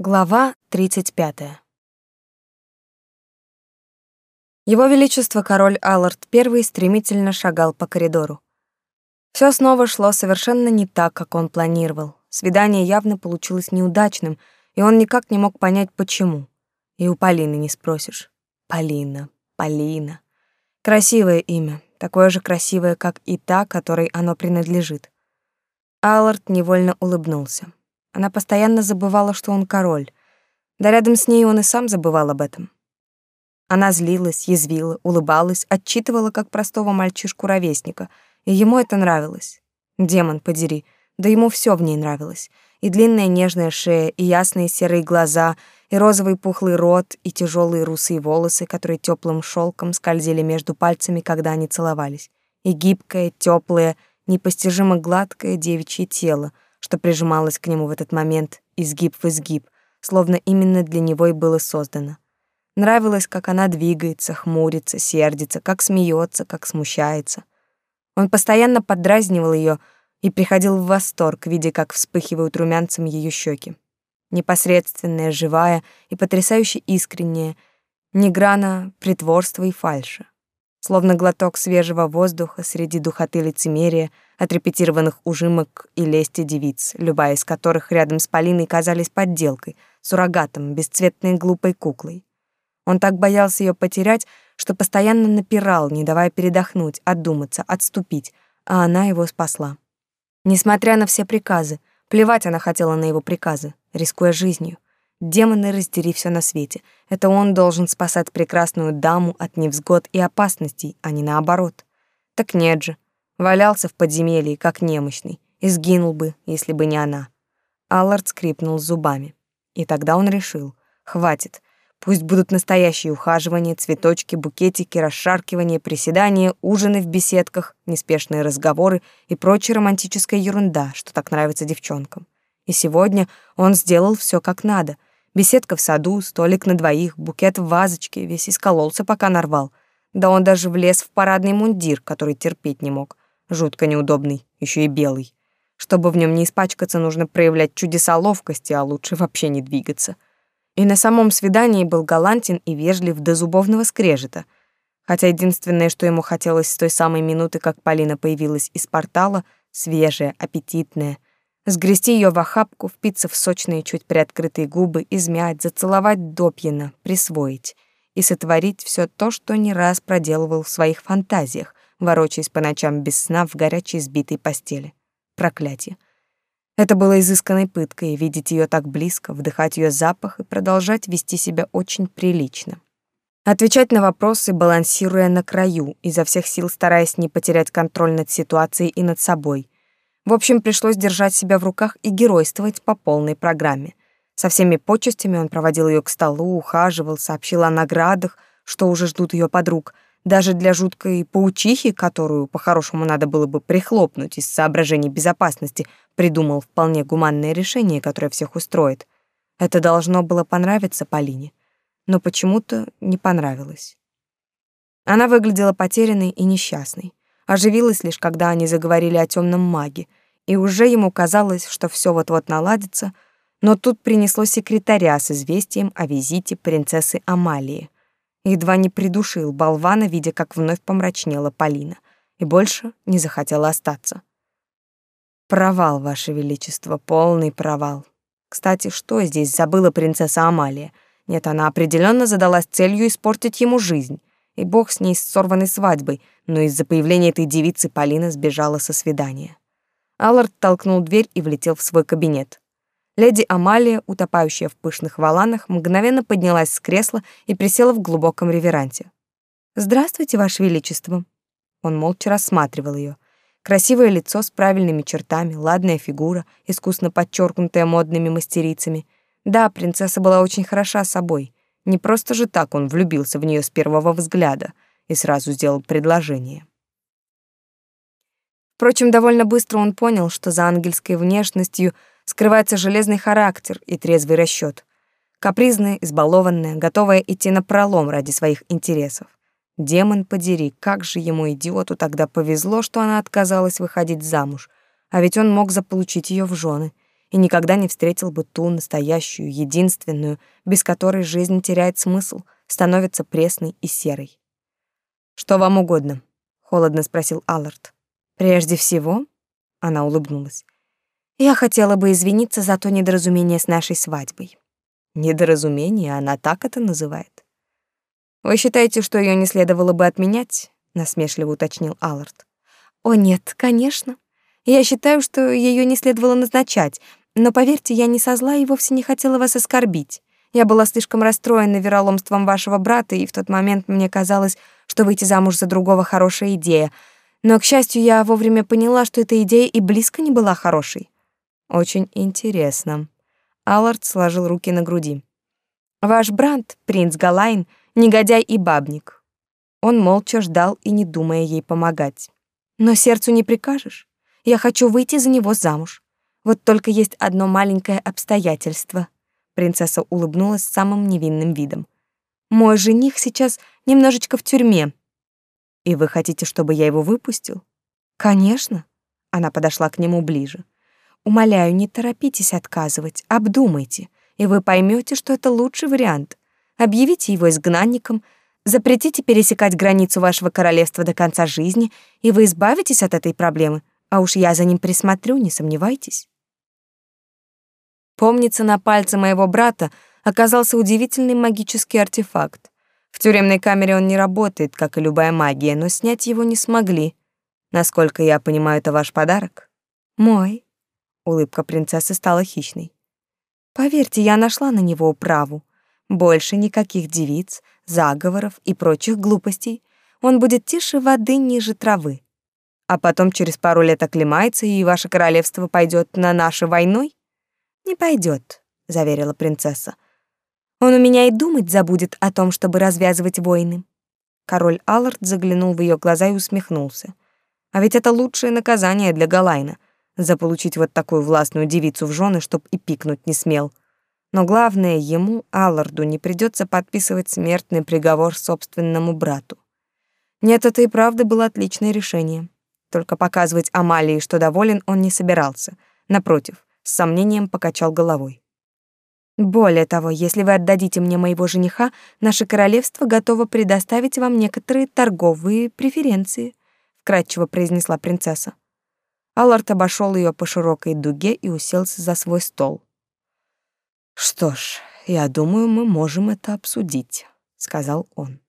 Глава 35. Его Величество король Аллард I стремительно шагал по коридору. Все снова шло совершенно не так, как он планировал. Свидание явно получилось неудачным, и он никак не мог понять, почему. И у Полины не спросишь. Полина, Полина. Красивое имя, такое же красивое, как и та, которой оно принадлежит. Аллард невольно улыбнулся. Она постоянно забывала, что он король. Да рядом с ней он и сам забывал об этом. Она злилась, язвила, улыбалась, отчитывала как простого мальчишку-ровесника, и ему это нравилось. Демон, подери, да ему все в ней нравилось. И длинная нежная шея, и ясные серые глаза, и розовый пухлый рот, и тяжелые русые волосы, которые теплым шелком скользили между пальцами, когда они целовались, и гибкое, теплое, непостижимо гладкое девичье тело — что прижималось к нему в этот момент, изгиб в изгиб, словно именно для него и было создано. Нравилось, как она двигается, хмурится, сердится, как смеется, как смущается. Он постоянно подразнивал ее и приходил в восторг, видя, как вспыхивают румянцем ее щеки. Непосредственная, живая и потрясающе искренняя, ни грана притворства и фальши словно глоток свежего воздуха среди духоты лицемерия, отрепетированных ужимок и лести девиц, любая из которых рядом с Полиной казались подделкой, суррогатом, бесцветной глупой куклой. Он так боялся ее потерять, что постоянно напирал, не давая передохнуть, отдуматься, отступить, а она его спасла. Несмотря на все приказы, плевать она хотела на его приказы, рискуя жизнью. Демоны раздери все на свете. Это он должен спасать прекрасную даму от невзгод и опасностей, а не наоборот. Так нет же. Валялся в подземелье, как немощный, и сгинул бы, если бы не она. Аллард скрипнул зубами. И тогда он решил. Хватит. Пусть будут настоящие ухаживания, цветочки, букетики, расшаркивания, приседания, ужины в беседках, неспешные разговоры и прочая романтическая ерунда, что так нравится девчонкам. И сегодня он сделал все как надо — Беседка в саду, столик на двоих, букет в вазочке, весь искололся, пока нарвал. Да он даже влез в парадный мундир, который терпеть не мог. Жутко неудобный, еще и белый. Чтобы в нем не испачкаться, нужно проявлять чудеса ловкости, а лучше вообще не двигаться. И на самом свидании был галантен и вежлив до зубовного скрежета. Хотя единственное, что ему хотелось с той самой минуты, как Полина появилась из портала, свежая, аппетитная — сгрести ее в охапку, впиться в сочные, чуть приоткрытые губы, измять, зацеловать допьяно, присвоить и сотворить все то, что не раз проделывал в своих фантазиях, ворочаясь по ночам без сна в горячей сбитой постели. Проклятие. Это было изысканной пыткой видеть ее так близко, вдыхать ее запах и продолжать вести себя очень прилично. Отвечать на вопросы, балансируя на краю, изо всех сил стараясь не потерять контроль над ситуацией и над собой — в общем, пришлось держать себя в руках и геройствовать по полной программе. Со всеми почестями он проводил ее к столу, ухаживал, сообщил о наградах, что уже ждут ее подруг. Даже для жуткой паучихи, которую по-хорошему надо было бы прихлопнуть из соображений безопасности, придумал вполне гуманное решение, которое всех устроит. Это должно было понравиться Полине, но почему-то не понравилось. Она выглядела потерянной и несчастной. Оживилась лишь, когда они заговорили о темном маге — и уже ему казалось, что все вот-вот наладится, но тут принесло секретаря с известием о визите принцессы Амалии. Едва не придушил болвана, видя, как вновь помрачнела Полина, и больше не захотела остаться. Провал, ваше величество, полный провал. Кстати, что здесь забыла принцесса Амалия? Нет, она определенно задалась целью испортить ему жизнь. И бог с ней с сорванной свадьбой, но из-за появления этой девицы Полина сбежала со свидания. Аллард толкнул дверь и влетел в свой кабинет. Леди Амалия, утопающая в пышных воланах, мгновенно поднялась с кресла и присела в глубоком реверансе. «Здравствуйте, Ваше Величество». Он молча рассматривал ее. Красивое лицо с правильными чертами, ладная фигура, искусно подчеркнутая модными мастерицами. Да, принцесса была очень хороша собой. Не просто же так он влюбился в нее с первого взгляда и сразу сделал предложение. Впрочем, довольно быстро он понял, что за ангельской внешностью скрывается железный характер и трезвый расчет. Капризная, избалованная, готовая идти на пролом ради своих интересов. Демон подери, как же ему, идиоту, тогда повезло, что она отказалась выходить замуж, а ведь он мог заполучить ее в жены. и никогда не встретил бы ту настоящую, единственную, без которой жизнь теряет смысл, становится пресной и серой. «Что вам угодно?» — холодно спросил Аллард. «Прежде всего...» — она улыбнулась. «Я хотела бы извиниться за то недоразумение с нашей свадьбой». «Недоразумение? Она так это называет?» «Вы считаете, что ее не следовало бы отменять?» — насмешливо уточнил Аллард. «О нет, конечно. Я считаю, что ее не следовало назначать, но поверьте, я не со зла и вовсе не хотела вас оскорбить. Я была слишком расстроена вероломством вашего брата, и в тот момент мне казалось, что выйти замуж за другого хорошая идея. Но, к счастью, я вовремя поняла, что эта идея и близко не была хорошей. Очень интересно. Аллард сложил руки на груди. Ваш брат, принц Галайн, негодяй и бабник. Он молча ждал и не думая ей помогать. Но сердцу не прикажешь. Я хочу выйти за него замуж. Вот только есть одно маленькое обстоятельство. Принцесса улыбнулась самым невинным видом. Мой жених сейчас немножечко в тюрьме. И вы хотите, чтобы я его выпустил? Конечно. Она подошла к нему ближе. Умоляю, не торопитесь отказывать, обдумайте, и вы поймете, что это лучший вариант. Объявите его изгнанником, запретите пересекать границу вашего королевства до конца жизни, и вы избавитесь от этой проблемы, а уж я за ним присмотрю, не сомневайтесь. Помнится, на пальце моего брата оказался удивительный магический артефакт. В тюремной камере он не работает, как и любая магия, но снять его не смогли. Насколько я понимаю, это ваш подарок? Мой. Улыбка принцессы стала хищной. Поверьте, я нашла на него управу. Больше никаких девиц, заговоров и прочих глупостей. Он будет тише воды ниже травы. А потом через пару лет оклемается, и ваше королевство пойдет на нашей войной? Не пойдет, заверила принцесса. Он у меня и думать забудет о том, чтобы развязывать войны. Король Аллард заглянул в ее глаза и усмехнулся. А ведь это лучшее наказание для Галайна — заполучить вот такую властную девицу в жены, чтоб и пикнуть не смел. Но главное, ему, Алларду, не придется подписывать смертный приговор собственному брату. Нет, это и правда было отличное решение. Только показывать Амалии, что доволен, он не собирался. Напротив, с сомнением покачал головой. Более того, если вы отдадите мне моего жениха, наше королевство готово предоставить вам некоторые торговые преференции, вкратчиво произнесла принцесса. Аллард обошел ее по широкой дуге и уселся за свой стол. Что ж, я думаю, мы можем это обсудить, сказал он.